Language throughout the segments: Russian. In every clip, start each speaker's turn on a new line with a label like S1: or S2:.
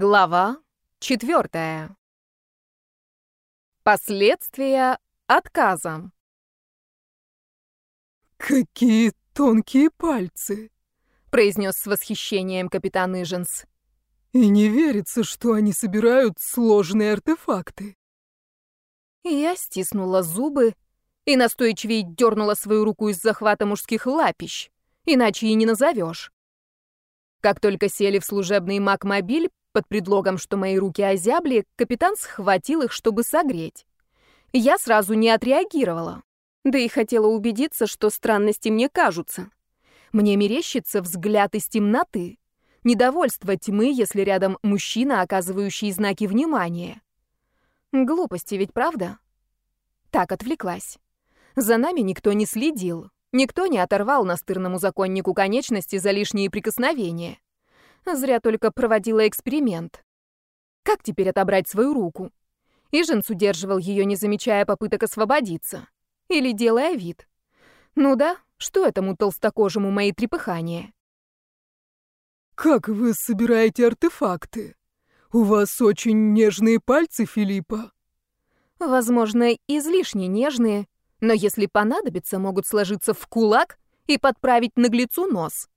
S1: Глава четвертая. Последствия отказа.
S2: «Какие тонкие пальцы!»
S1: — произнес с восхищением капитан Иженс.
S2: «И не верится, что они собирают сложные артефакты».
S1: Я стиснула зубы и настойчивее дернула свою руку из захвата мужских лапищ, иначе и не назовешь. Как только сели в служебный маг-мобиль, под предлогом, что мои руки озябли, капитан схватил их, чтобы согреть. Я сразу не отреагировала. Да и хотела убедиться, что странности мне кажутся. Мне мерещится взгляд из темноты. Недовольство тьмы, если рядом мужчина, оказывающий знаки внимания. Глупости ведь, правда? Так отвлеклась. За нами никто не следил. Никто не оторвал настырному законнику конечности за лишние прикосновения. Зря только проводила эксперимент. Как теперь отобрать свою руку? Иженс удерживал ее, не замечая попыток освободиться. Или делая вид. Ну да, что этому толстокожему мои трепыхания?
S2: «Как вы собираете артефакты? У вас очень нежные пальцы, Филиппа».
S1: Возможно, излишне нежные, но если понадобится, могут сложиться в кулак и подправить наглецу нос.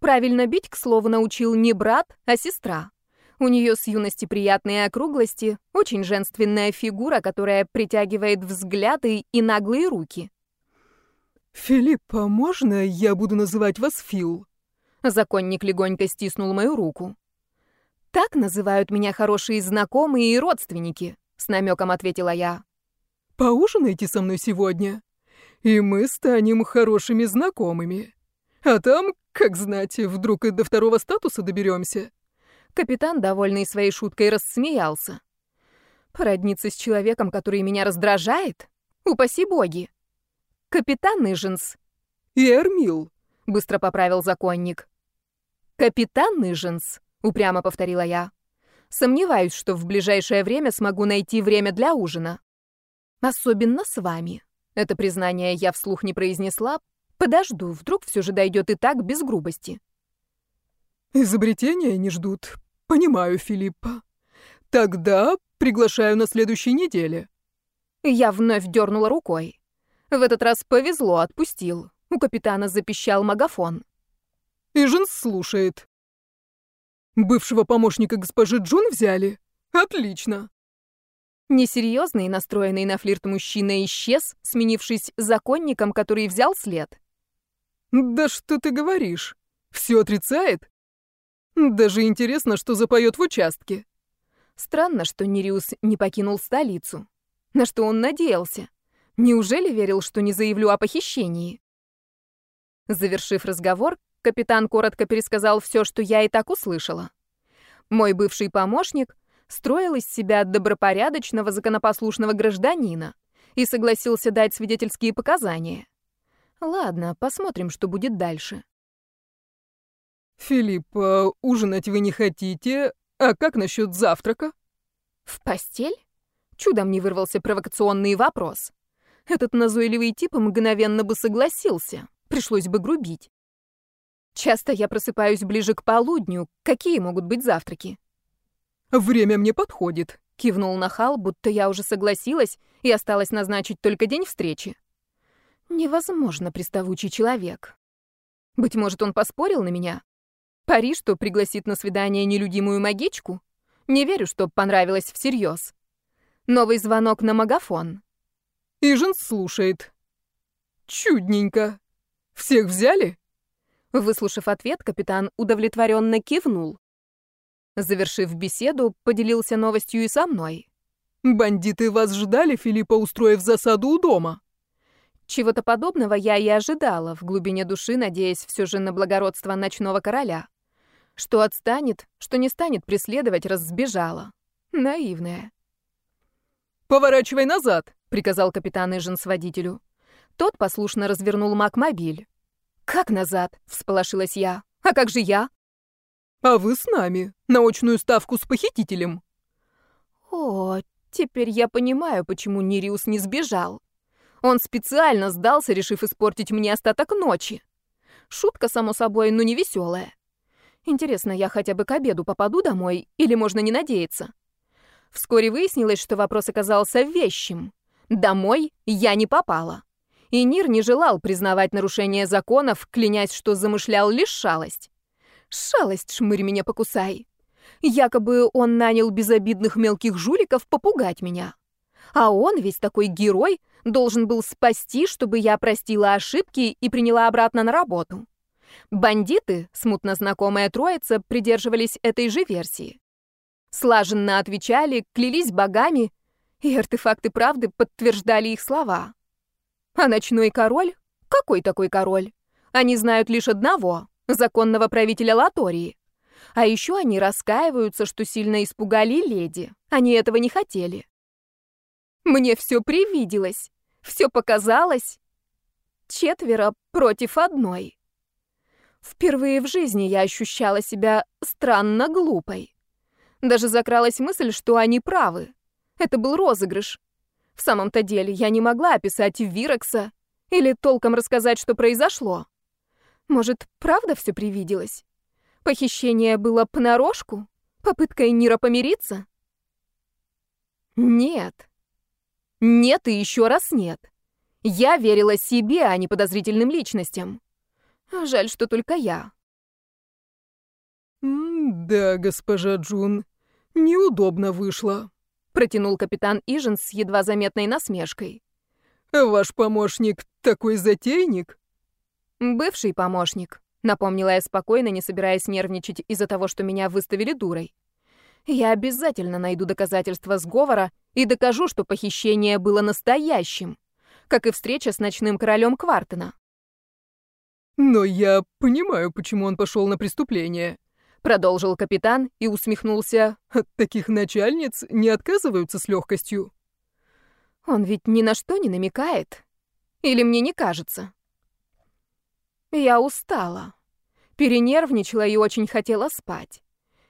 S1: Правильно бить, к слову, научил не брат, а сестра. У нее с юности приятные округлости, очень женственная фигура, которая притягивает взгляды и наглые руки.
S2: «Филиппа, можно я буду называть вас Фил?»
S1: Законник легонько стиснул мою руку. «Так называют меня хорошие знакомые и родственники», — с намеком ответила я.
S2: «Поужинайте со мной сегодня, и мы станем хорошими знакомыми. А там как знать, вдруг и до второго статуса доберемся.
S1: Капитан, довольный своей шуткой, рассмеялся. Породниться с человеком, который меня раздражает? Упаси боги. Капитан Ныженс.
S2: И Эрмил,
S1: быстро поправил законник. Капитан Ныженс, упрямо повторила я. Сомневаюсь, что в ближайшее время смогу найти время для ужина. Особенно с вами. Это признание я вслух не произнесла, Подожду, вдруг все же дойдет и так, без грубости.
S2: Изобретения не ждут. Понимаю, Филиппа. Тогда приглашаю на следующей неделе.
S1: Я вновь дернула рукой. В этот раз повезло, отпустил. У капитана запищал магафон.
S2: Ижин слушает. Бывшего помощника госпожи Джун взяли? Отлично.
S1: Несерьезный, настроенный на флирт мужчина исчез, сменившись законником, который взял след.
S2: «Да что ты говоришь? Все отрицает? Даже интересно, что запоет в участке».
S1: Странно, что Нериус не покинул столицу. На что он надеялся? Неужели верил, что не заявлю о похищении? Завершив разговор, капитан коротко пересказал все, что я и так услышала. Мой бывший помощник строил из себя добропорядочного, законопослушного гражданина и согласился дать свидетельские показания. Ладно, посмотрим, что будет дальше.
S2: «Филипп, а ужинать вы не хотите? А как насчет завтрака?»
S1: «В постель?» Чудом не вырвался провокационный вопрос. Этот назойливый тип мгновенно бы согласился. Пришлось бы грубить. Часто я просыпаюсь ближе к полудню. Какие могут быть завтраки?
S2: «Время мне подходит», —
S1: кивнул Нахал, будто я уже согласилась и осталось назначить только день встречи. Невозможно, приставучий человек. Быть может, он поспорил на меня? Пари, что пригласит на свидание нелюдимую магичку? Не верю, что понравилось всерьез. Новый звонок на магафон.
S2: Ижин слушает. Чудненько. Всех взяли?
S1: Выслушав ответ, капитан удовлетворенно кивнул. Завершив беседу, поделился новостью и со мной.
S2: «Бандиты вас ждали, Филиппа, устроив засаду у дома?»
S1: Чего-то подобного я и ожидала, в глубине души надеясь все же на благородство ночного короля. Что отстанет, что не станет преследовать, раз сбежала. Наивная.
S2: «Поворачивай назад!» — приказал
S1: капитан Иженс водителю. Тот послушно развернул маг-мобиль. «Как назад?» — всполошилась я. «А как же я?»
S2: «А вы с нами. На очную ставку с похитителем».
S1: «О, теперь я понимаю, почему Нириус не сбежал. Он специально сдался, решив испортить мне остаток ночи. Шутка, само собой, но не веселая. Интересно, я хотя бы к обеду попаду домой или можно не надеяться? Вскоре выяснилось, что вопрос оказался вещим. Домой я не попала. И Нир не желал признавать нарушение законов, клянясь, что замышлял лишь шалость. Шалость, шмырь меня покусай. Якобы он нанял безобидных мелких жуликов попугать меня. А он, весь такой герой, должен был спасти, чтобы я простила ошибки и приняла обратно на работу. Бандиты, смутно знакомая троица, придерживались этой же версии. Слаженно отвечали, клялись богами, и артефакты правды подтверждали их слова. А ночной король? Какой такой король? Они знают лишь одного — законного правителя Латории. А еще они раскаиваются, что сильно испугали леди. Они этого не хотели. Мне все привиделось, все показалось. Четверо против одной. Впервые в жизни я ощущала себя странно глупой. Даже закралась мысль, что они правы. Это был розыгрыш. В самом-то деле, я не могла описать Вирекса или толком рассказать, что произошло. Может, правда все привиделось? Похищение было понарошку? Попыткой Нира помириться? Нет. Нет и еще раз нет. Я верила себе, а не подозрительным личностям. Жаль, что только я.
S2: «Да, госпожа Джун, неудобно вышло», — протянул капитан Ижен с едва заметной насмешкой. «Ваш помощник такой затейник?»
S1: «Бывший помощник», — напомнила я спокойно, не собираясь нервничать из-за того, что меня выставили дурой. «Я обязательно найду доказательства сговора и докажу, что похищение было настоящим, как и встреча с ночным королем Квартена».
S2: «Но я понимаю, почему он пошел на преступление», — продолжил капитан и усмехнулся. «От таких начальниц не отказываются с легкостью».
S1: «Он ведь ни на что не намекает. Или мне не кажется?» Я устала. Перенервничала и очень хотела спать.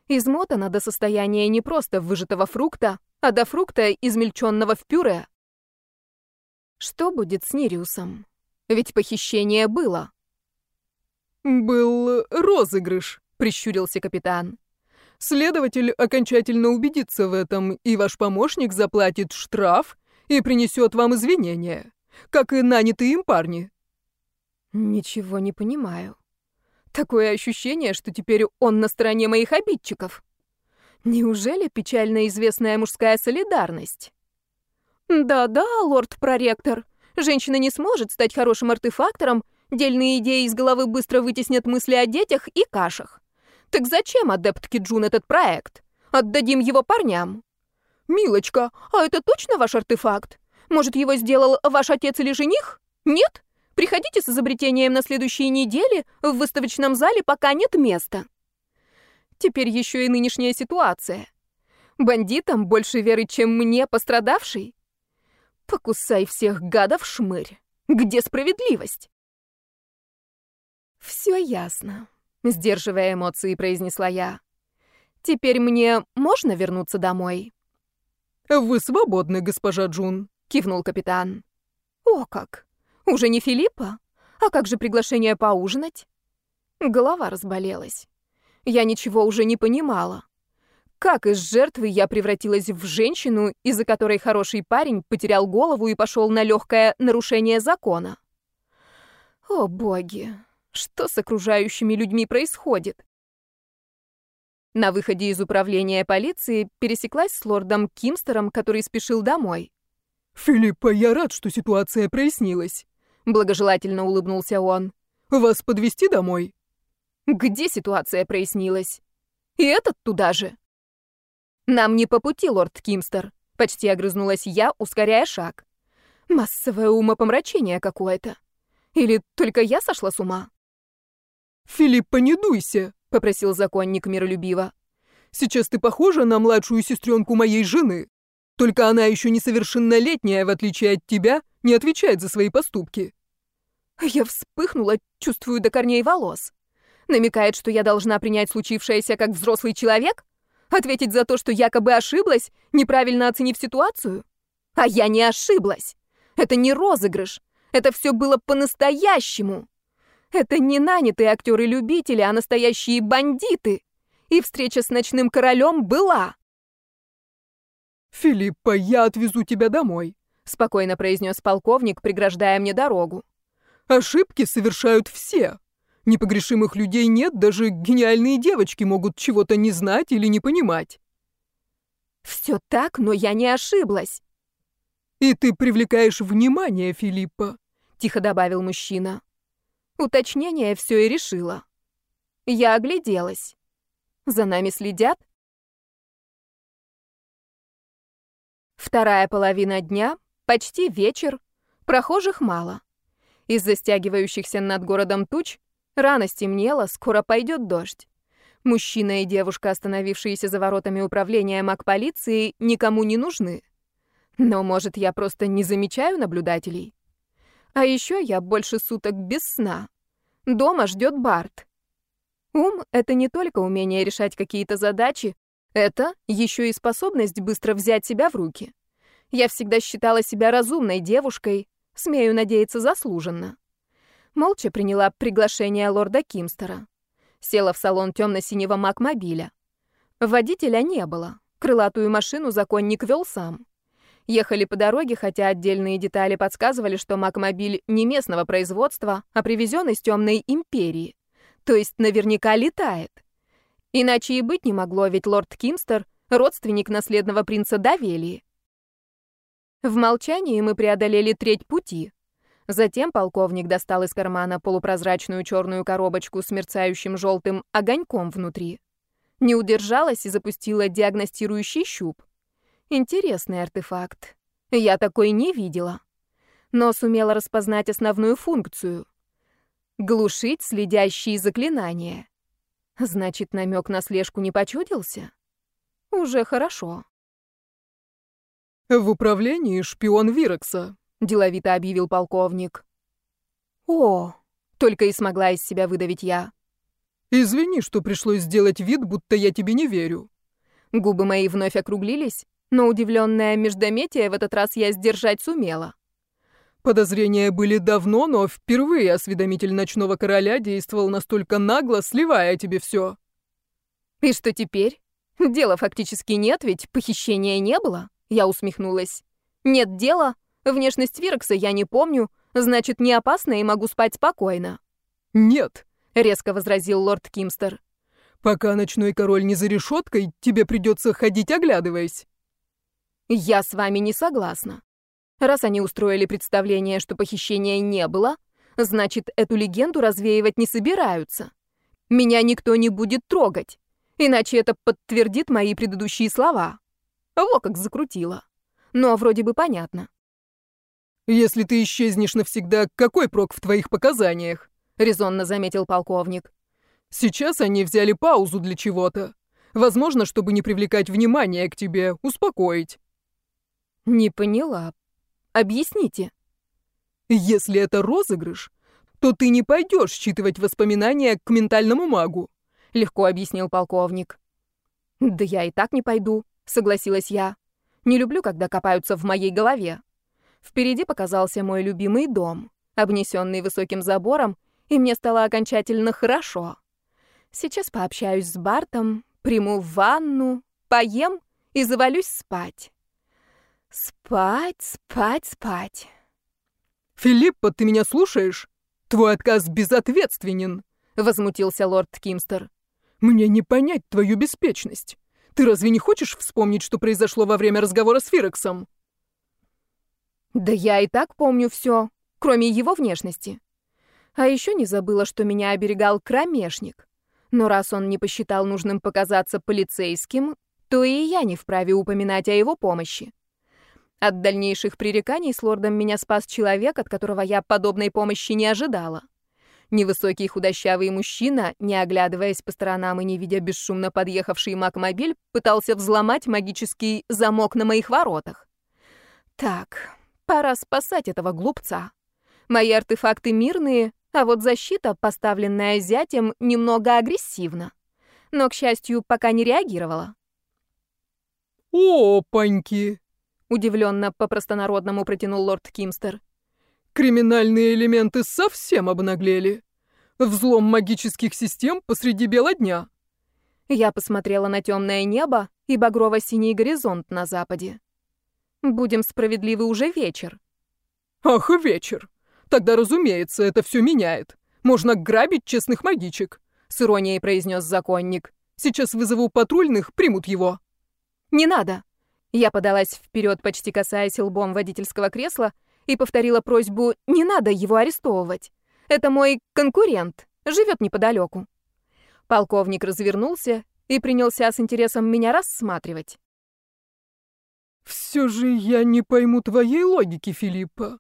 S1: Измотана до состояния не просто выжатого фрукта, а до фрукта, измельченного в пюре. Что будет с Нириусом? Ведь похищение было.
S2: «Был розыгрыш», — прищурился капитан. «Следователь окончательно убедится в этом, и ваш помощник заплатит штраф и принесет вам извинения, как и нанятые им парни».
S1: Ничего не понимаю. Такое ощущение, что теперь он на стороне моих обидчиков. Неужели печально известная мужская солидарность? Да-да, лорд-проректор, женщина не сможет стать хорошим артефактором, дельные идеи из головы быстро вытеснят мысли о детях и кашах. Так зачем, адепт Киджун, этот проект? Отдадим его парням. Милочка, а это точно ваш артефакт? Может, его сделал ваш отец или жених? Нет? Приходите с изобретением на следующей неделе в выставочном зале, пока нет места. Теперь еще и нынешняя ситуация. Бандитам больше веры, чем мне, пострадавший. Покусай всех гадов, шмырь. Где справедливость? Все ясно, сдерживая эмоции, произнесла я. Теперь мне можно вернуться домой?
S2: Вы свободны, госпожа Джун, кивнул капитан.
S1: О как! Уже не Филиппа? А как же приглашение поужинать? Голова разболелась. Я ничего уже не понимала. Как из жертвы я превратилась в женщину, из-за которой хороший парень потерял голову и пошел на легкое нарушение закона? О, боги, что с окружающими людьми происходит? На выходе из управления полиции пересеклась с лордом Кимстером, который спешил домой.
S2: «Филиппа, я рад, что ситуация прояснилась.
S1: Благожелательно улыбнулся он.
S2: Вас подвести домой?
S1: Где ситуация прояснилась? И этот туда же. Нам не по пути, лорд Кимстер. Почти огрызнулась я, ускоряя шаг. Массовое умопомрачение какое-то. Или только я сошла с ума?
S2: «Филиппа, не дуйся», —
S1: попросил законник миролюбиво.
S2: «Сейчас ты похожа на младшую сестренку моей жены. Только она еще несовершеннолетняя, в отличие от тебя, не отвечает за свои поступки.
S1: Я вспыхнула, чувствую до корней волос. Намекает, что я должна принять случившееся как взрослый человек? Ответить за то, что якобы ошиблась, неправильно оценив ситуацию? А я не ошиблась. Это не розыгрыш. Это все было по-настоящему. Это не нанятые актеры-любители, а настоящие бандиты. И встреча с ночным королем была.
S2: «Филиппа, я отвезу тебя домой», —
S1: спокойно произнес полковник, преграждая мне дорогу.
S2: «Ошибки совершают все. Непогрешимых людей нет, даже гениальные девочки могут чего-то не знать или не понимать».
S1: «Все так, но я не ошиблась».
S2: «И ты привлекаешь внимание, Филиппа», — тихо добавил мужчина.
S1: Уточнение все и решило. Я огляделась. За нами следят? Вторая половина дня, почти вечер, прохожих мало. Из-за стягивающихся над городом туч рано стемнело, скоро пойдет дождь. Мужчина и девушка, остановившиеся за воротами управления МАК-полиции, никому не нужны. Но, может, я просто не замечаю наблюдателей? А еще я больше суток без сна. Дома ждет Барт. Ум — это не только умение решать какие-то задачи, это еще и способность быстро взять себя в руки. Я всегда считала себя разумной девушкой, смею надеяться, заслуженно. Молча приняла приглашение лорда Кимстера. Села в салон темно-синего макмобиля. Водителя не было. Крылатую машину законник вел сам. Ехали по дороге, хотя отдельные детали подсказывали, что макмобиль не местного производства, а привезен из темной империи. То есть наверняка летает. Иначе и быть не могло, ведь лорд Кимстер — родственник наследного принца Давелии. В молчании мы преодолели треть пути. Затем полковник достал из кармана полупрозрачную черную коробочку с мерцающим желтым огоньком внутри. Не удержалась и запустила диагностирующий щуп. Интересный артефакт. Я такой не видела. Но сумела распознать основную функцию — глушить следящие заклинания. Значит, намек на слежку не почудился? Уже хорошо.
S2: «В управлении шпион Вирекса», — деловито объявил полковник.
S1: «О!» — только и смогла из себя выдавить я.
S2: «Извини, что пришлось сделать вид, будто я тебе не верю».
S1: Губы мои вновь округлились, но удивленное междометие в этот раз я сдержать сумела.
S2: Подозрения были давно, но впервые осведомитель ночного короля действовал настолько нагло, сливая тебе все.
S1: И что теперь? Дела фактически нет, ведь похищения не было. Я усмехнулась. Нет дела, внешность Вирекса я не помню, значит, не опасно и могу спать спокойно.
S2: Нет,
S1: резко возразил лорд Кимстер.
S2: Пока ночной король не за решеткой, тебе придется ходить оглядываясь.
S1: Я с вами не согласна. Раз они устроили представление, что похищения не было, значит, эту легенду развеивать не собираются. Меня никто не будет трогать, иначе это подтвердит мои предыдущие слова. Во как закрутила. Но вроде бы понятно.
S2: «Если ты исчезнешь навсегда, какой прок в твоих показаниях?» — резонно заметил полковник. «Сейчас они взяли паузу для чего-то. Возможно, чтобы не привлекать внимание к тебе, успокоить».
S1: «Не поняла. Объясните.
S2: Если это розыгрыш, то ты не пойдешь считывать воспоминания к ментальному магу,
S1: легко объяснил полковник. Да я и так не пойду, согласилась я. Не люблю, когда копаются в моей голове. Впереди показался мой любимый дом, обнесенный высоким забором, и мне стало окончательно хорошо. Сейчас пообщаюсь с Бартом, приму ванну, поем и завалюсь спать. Спать, спать, спать.
S2: «Филиппа, ты меня слушаешь? Твой отказ безответственен», — возмутился лорд Кимстер. «Мне не понять твою беспечность. Ты разве не хочешь вспомнить, что произошло во время разговора с Фирексом?»
S1: «Да я и так помню все, кроме его внешности. А еще не забыла, что меня оберегал кромешник. Но раз он не посчитал нужным показаться полицейским, то и я не вправе упоминать о его помощи. От дальнейших пререканий с лордом меня спас человек, от которого я подобной помощи не ожидала. Невысокий худощавый мужчина, не оглядываясь по сторонам и не видя бесшумно подъехавший макмобиль, пытался взломать магический замок на моих воротах. Так, пора спасать этого глупца. Мои артефакты мирные, а вот защита, поставленная зятем, немного агрессивна. Но, к счастью, пока не реагировала.
S2: «Опаньки!»
S1: Удивленно по-простонародному протянул лорд Кимстер.
S2: Криминальные элементы совсем обнаглели. Взлом магических систем посреди бела дня.
S1: Я посмотрела на темное небо и багрово-синий горизонт на западе. Будем справедливы уже вечер.
S2: Ах, вечер. Тогда, разумеется, это все меняет. Можно грабить честных магичек, с иронией произнес законник. Сейчас вызову патрульных, примут его.
S1: Не надо. Я подалась вперед, почти касаясь лбом водительского кресла, и повторила просьбу «не надо его арестовывать». Это мой конкурент, живет неподалеку. Полковник развернулся и принялся с интересом меня рассматривать.
S2: «Все же я не пойму твоей логики, Филиппа.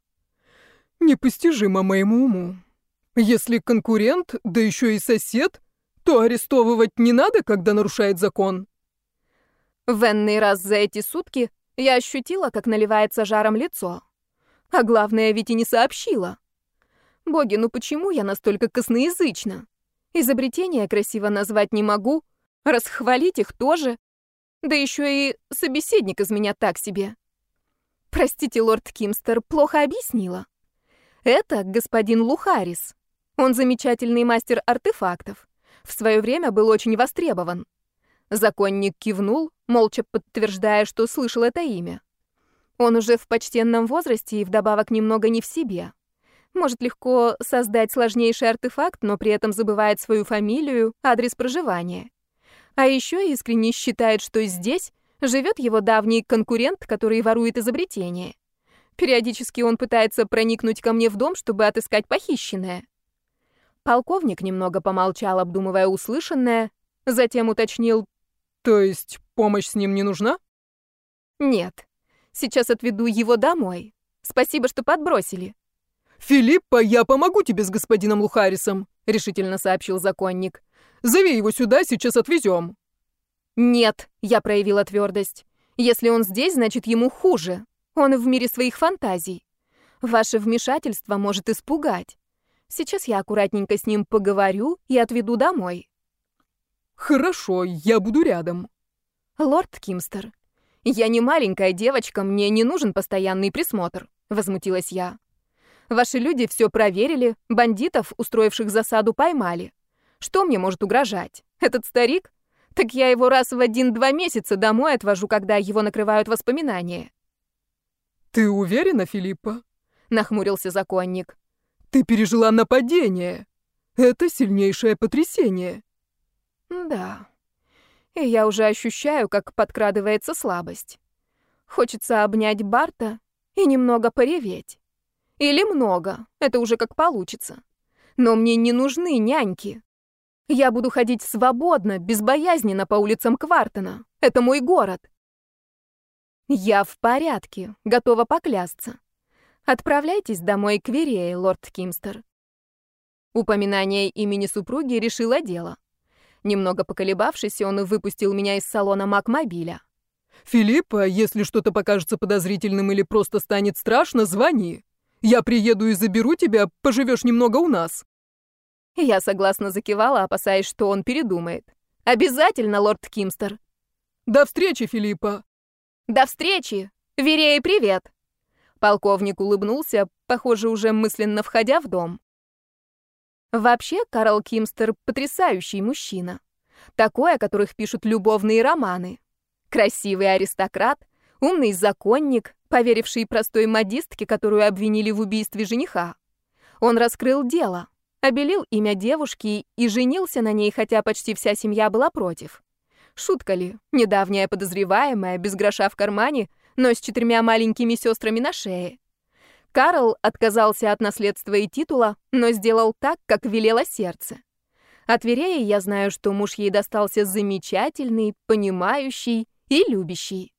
S2: Непостижимо моему уму. Если конкурент, да еще и сосед, то арестовывать не надо, когда нарушает закон».
S1: В энный раз за эти сутки я ощутила, как наливается жаром лицо. А главное, ведь и не сообщила. Боги, ну почему я настолько косноязычна? Изобретения красиво назвать не могу, расхвалить их тоже. Да еще и собеседник из меня так себе. Простите, лорд Кимстер, плохо объяснила. Это господин Лухарис. Он замечательный мастер артефактов. В свое время был очень востребован. Законник кивнул, молча подтверждая, что слышал это имя. Он уже в почтенном возрасте и вдобавок немного не в себе. Может легко создать сложнейший артефакт, но при этом забывает свою фамилию, адрес проживания. А еще искренне считает, что здесь живет его давний конкурент, который ворует изобретение. Периодически он пытается проникнуть ко мне в дом, чтобы отыскать похищенное. Полковник немного помолчал, обдумывая услышанное, затем уточнил.
S2: «То есть помощь с ним не нужна?»
S1: «Нет. Сейчас отведу его домой. Спасибо, что подбросили».
S2: «Филиппа, я помогу тебе с господином Лухарисом», — решительно сообщил законник. «Зови его сюда, сейчас отвезем».
S1: «Нет», — я проявила твердость. «Если он здесь, значит, ему хуже. Он в мире своих фантазий. Ваше вмешательство может испугать. Сейчас я аккуратненько с ним поговорю и отведу домой».
S2: «Хорошо, я буду рядом».
S1: «Лорд Кимстер, я не маленькая девочка, мне не нужен постоянный присмотр», — возмутилась я. Ваши люди все проверили, бандитов, устроивших засаду, поймали. Что мне может угрожать? Этот старик? Так я его раз в один-два месяца домой отвожу, когда его накрывают воспоминания.
S2: Ты уверена, Филиппа?
S1: Нахмурился законник.
S2: Ты пережила нападение. Это сильнейшее потрясение.
S1: Да. И я уже ощущаю, как подкрадывается слабость. Хочется обнять Барта и немного пореветь. Или много, это уже как получится. Но мне не нужны няньки. Я буду ходить свободно, безбоязненно по улицам Квартона. Это мой город. Я в порядке, готова поклясться. Отправляйтесь домой к Верее, лорд Кимстер. Упоминание имени супруги решило дело. Немного поколебавшись, он выпустил меня из салона Макмобиля.
S2: «Филиппа, если что-то покажется подозрительным или просто станет страшно, звони. Я приеду и заберу тебя, поживешь немного у нас».
S1: Я согласно закивала, опасаясь, что он передумает. «Обязательно, лорд Кимстер».
S2: «До встречи, Филиппа».
S1: «До встречи. Верей, привет». Полковник улыбнулся, похоже, уже мысленно входя в дом. Вообще, Карл Кимстер — потрясающий мужчина. Такой, о которых пишут любовные романы. Красивый аристократ, умный законник, поверивший простой модистке, которую обвинили в убийстве жениха. Он раскрыл дело, обелил имя девушки и женился на ней, хотя почти вся семья была против. Шутка ли, недавняя подозреваемая, без гроша в кармане, но с четырьмя маленькими сестрами на шее. Карл отказался от наследства и титула, но сделал так, как велело сердце. От Вереи я знаю, что муж ей достался замечательный, понимающий и любящий.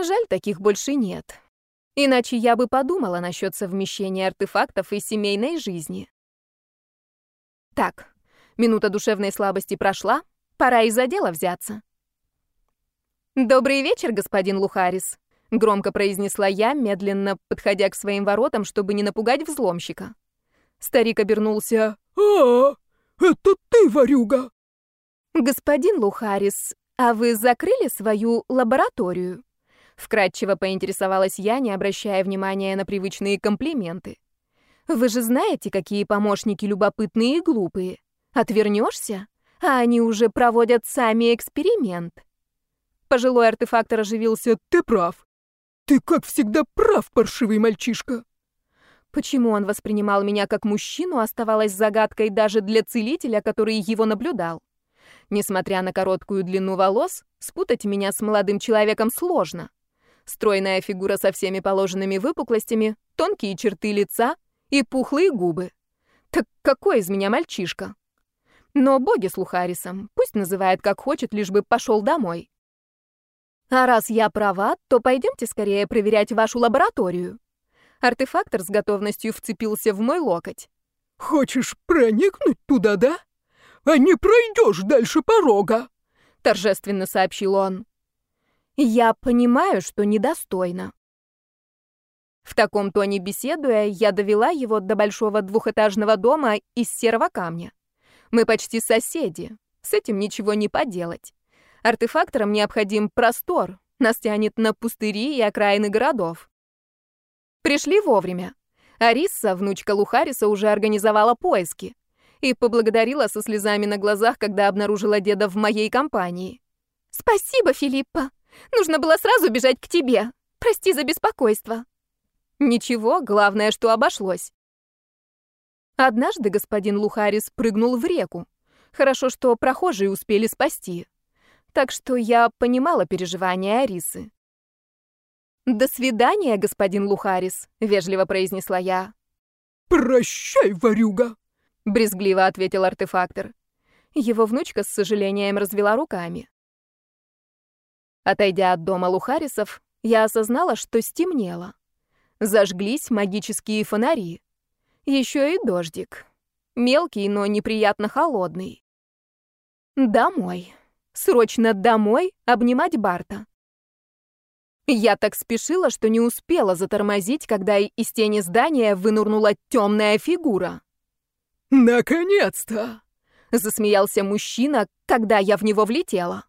S1: Жаль, таких больше нет. Иначе я бы подумала насчет совмещения артефактов и семейной жизни. Так, минута душевной слабости прошла, пора и за дело взяться. «Добрый вечер, господин Лухарис», — громко произнесла я, медленно подходя к своим воротам, чтобы не напугать взломщика. Старик обернулся.
S2: «А, это ты, ворюга!»
S1: «Господин Лухарис, а вы закрыли свою лабораторию?» Вкратчиво поинтересовалась я, не обращая внимания на привычные комплименты. Вы же знаете, какие помощники любопытные и глупые. Отвернешься, а они уже проводят сами эксперимент. Пожилой артефактор оживился.
S2: Ты прав. Ты, как всегда, прав, паршивый мальчишка.
S1: Почему он воспринимал меня как мужчину, оставалось загадкой даже для целителя, который его наблюдал. Несмотря на короткую длину волос, спутать меня с молодым человеком сложно. Стройная фигура со всеми положенными выпуклостями, тонкие черты лица и пухлые губы. Так какой из меня мальчишка? Но боги с Лухарисом, пусть называет как хочет, лишь бы пошел домой. А раз я права, то пойдемте скорее проверять вашу лабораторию. Артефактор с готовностью вцепился в мой локоть.
S2: Хочешь проникнуть туда, да? А не пройдешь дальше порога,
S1: торжественно сообщил он. Я понимаю, что недостойна. В таком тоне беседуя, я довела его до большого двухэтажного дома из серого камня. Мы почти соседи, с этим ничего не поделать. Артефакторам необходим простор, нас тянет на пустыри и окраины городов. Пришли вовремя. Ариса, внучка Лухариса, уже организовала поиски и поблагодарила со слезами на глазах, когда обнаружила деда в моей компании. «Спасибо, Филиппа. Нужно было сразу бежать к тебе. Прости за беспокойство». Ничего, главное, что обошлось. Однажды господин Лухарис прыгнул в реку. Хорошо, что прохожие успели спасти. Так что я понимала переживания Арисы. «До свидания, господин Лухарис», — вежливо произнесла я.
S2: «Прощай, ворюга», —
S1: брезгливо ответил артефактор. Его внучка с сожалением развела руками. Отойдя от дома Лухарисов, я осознала, что стемнело. Зажглись магические фонари. Еще и дождик. Мелкий, но неприятно холодный. Домой. Срочно домой обнимать Барта. Я так спешила, что не успела затормозить, когда из тени здания вынурнула темная фигура.
S2: «Наконец-то!»
S1: — засмеялся мужчина, когда я в него влетела.